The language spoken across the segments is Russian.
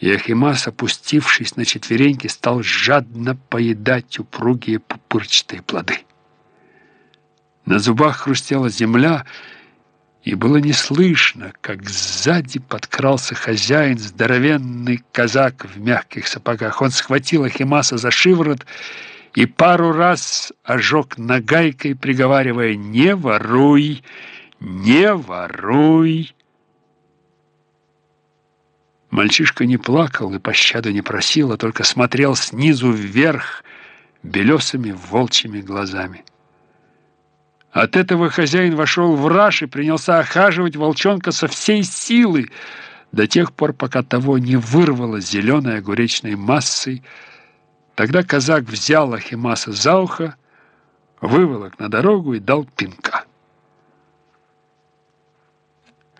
И Ахимас, опустившись на четвереньки, стал жадно поедать упругие пупырчатые плоды. На зубах хрустела земля, и было не слышно, как сзади подкрался хозяин, здоровенный казак в мягких сапогах. Он схватил Ахимаса за шиворот и пару раз ожег нагайкой, приговаривая «Не воруй! Не воруй!» Мальчишка не плакал и пощады не просил, а только смотрел снизу вверх белесыми волчьими глазами. От этого хозяин вошел в раж и принялся охаживать волчонка со всей силы, до тех пор, пока того не вырвало зеленой огуречной массой. Тогда казак взял Ахимаса за ухо, выволок на дорогу и дал пинка.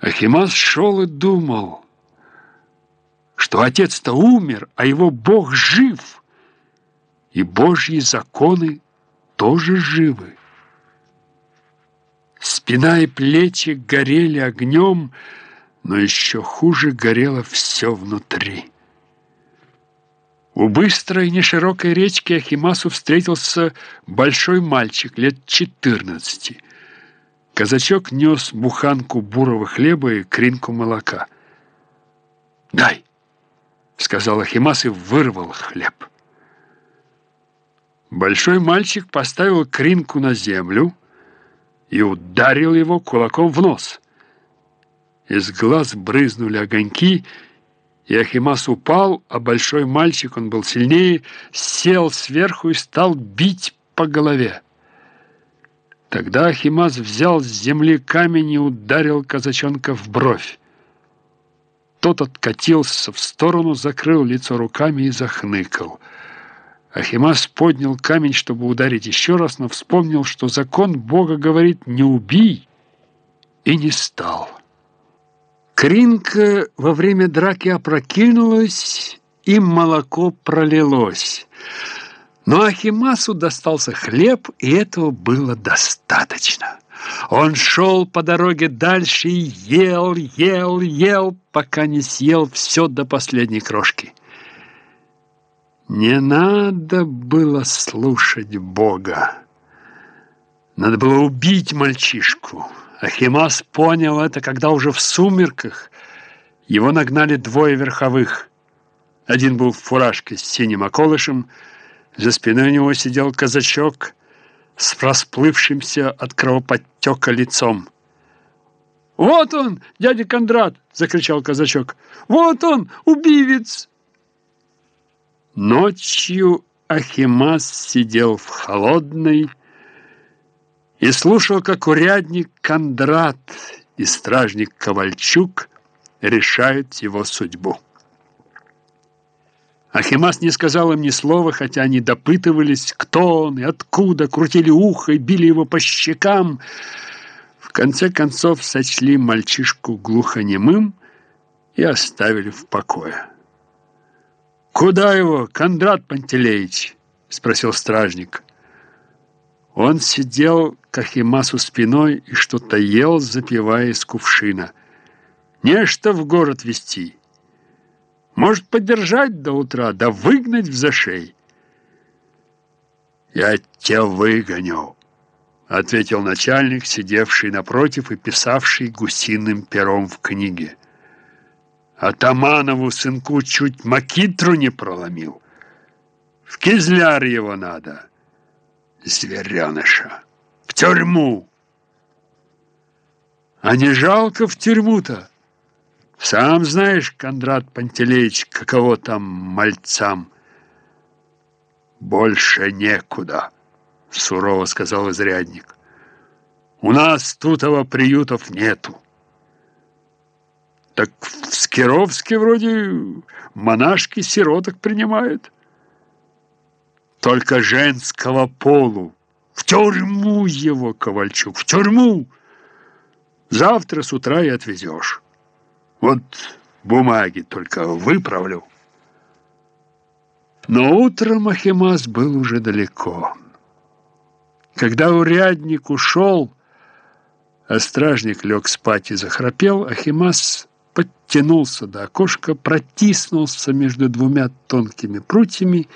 Ахимас шел и думал, что отец-то умер, а его Бог жив, и Божьи законы тоже живы. Спина и плечи горели огнем, но еще хуже горело все внутри. У быстрой неширокой речки Ахимасу встретился большой мальчик лет четырнадцати. Казачок нес буханку бурого хлеба и кринку молока. «Дай!» — сказал Ахимас и вырвал хлеб. Большой мальчик поставил кринку на землю, и ударил его кулаком в нос. Из глаз брызнули огоньки, и Ахимас упал, а большой мальчик, он был сильнее, сел сверху и стал бить по голове. Тогда Ахимас взял с земли камень и ударил казачонка в бровь. Тот откатился в сторону, закрыл лицо руками и захныкал — Ахимас поднял камень, чтобы ударить еще раз, но вспомнил, что закон Бога говорит «не убий» и не стал. Кринка во время драки опрокинулась, и молоко пролилось. Но Ахимасу достался хлеб, и этого было достаточно. Он шел по дороге дальше и ел, ел, ел, пока не съел все до последней крошки. Не надо было слушать Бога. Надо было убить мальчишку. Ахимас понял это, когда уже в сумерках его нагнали двое верховых. Один был в фуражке с синим околышем, за спиной у него сидел казачок с расплывшимся от кровоподтека лицом. «Вот он, дядя Кондрат!» — закричал казачок. «Вот он, убивец!» Ночью Ахимас сидел в холодной и слушал, как урядник Кондрат и стражник Ковальчук решают его судьбу. Ахимас не сказал им ни слова, хотя они допытывались, кто он и откуда, крутили ухо и били его по щекам. В конце концов сочли мальчишку глухонемым и оставили в покое. «Куда его, Кондрат Пантелеич?» — спросил стражник. Он сидел к Ахимасу спиной и что-то ел, запивая из кувшина. «Нечто в город вести. Может, подержать до утра, да выгнать в зашей». «Я тебя выгоню», — ответил начальник, сидевший напротив и писавший гусиным пером в книге. Атаманову сынку чуть макитру не проломил. В кизляр его надо, звереныша, в тюрьму. А не жалко в тюрьму-то? Сам знаешь, Кондрат Пантелеич, каково там мальцам. Больше некуда, сурово сказал изрядник. У нас тутого приютов нету. Так в Скировске вроде монашки сироток принимают. Только женского полу. В тюрьму его, Ковальчук, в тюрьму. Завтра с утра и отвезешь. Вот бумаги только выправлю. Но утром Ахимас был уже далеко. Когда урядник ушел, а стражник лег спать и захрапел, Ахимас дотянулся до окошка, протиснулся между двумя тонкими прутьями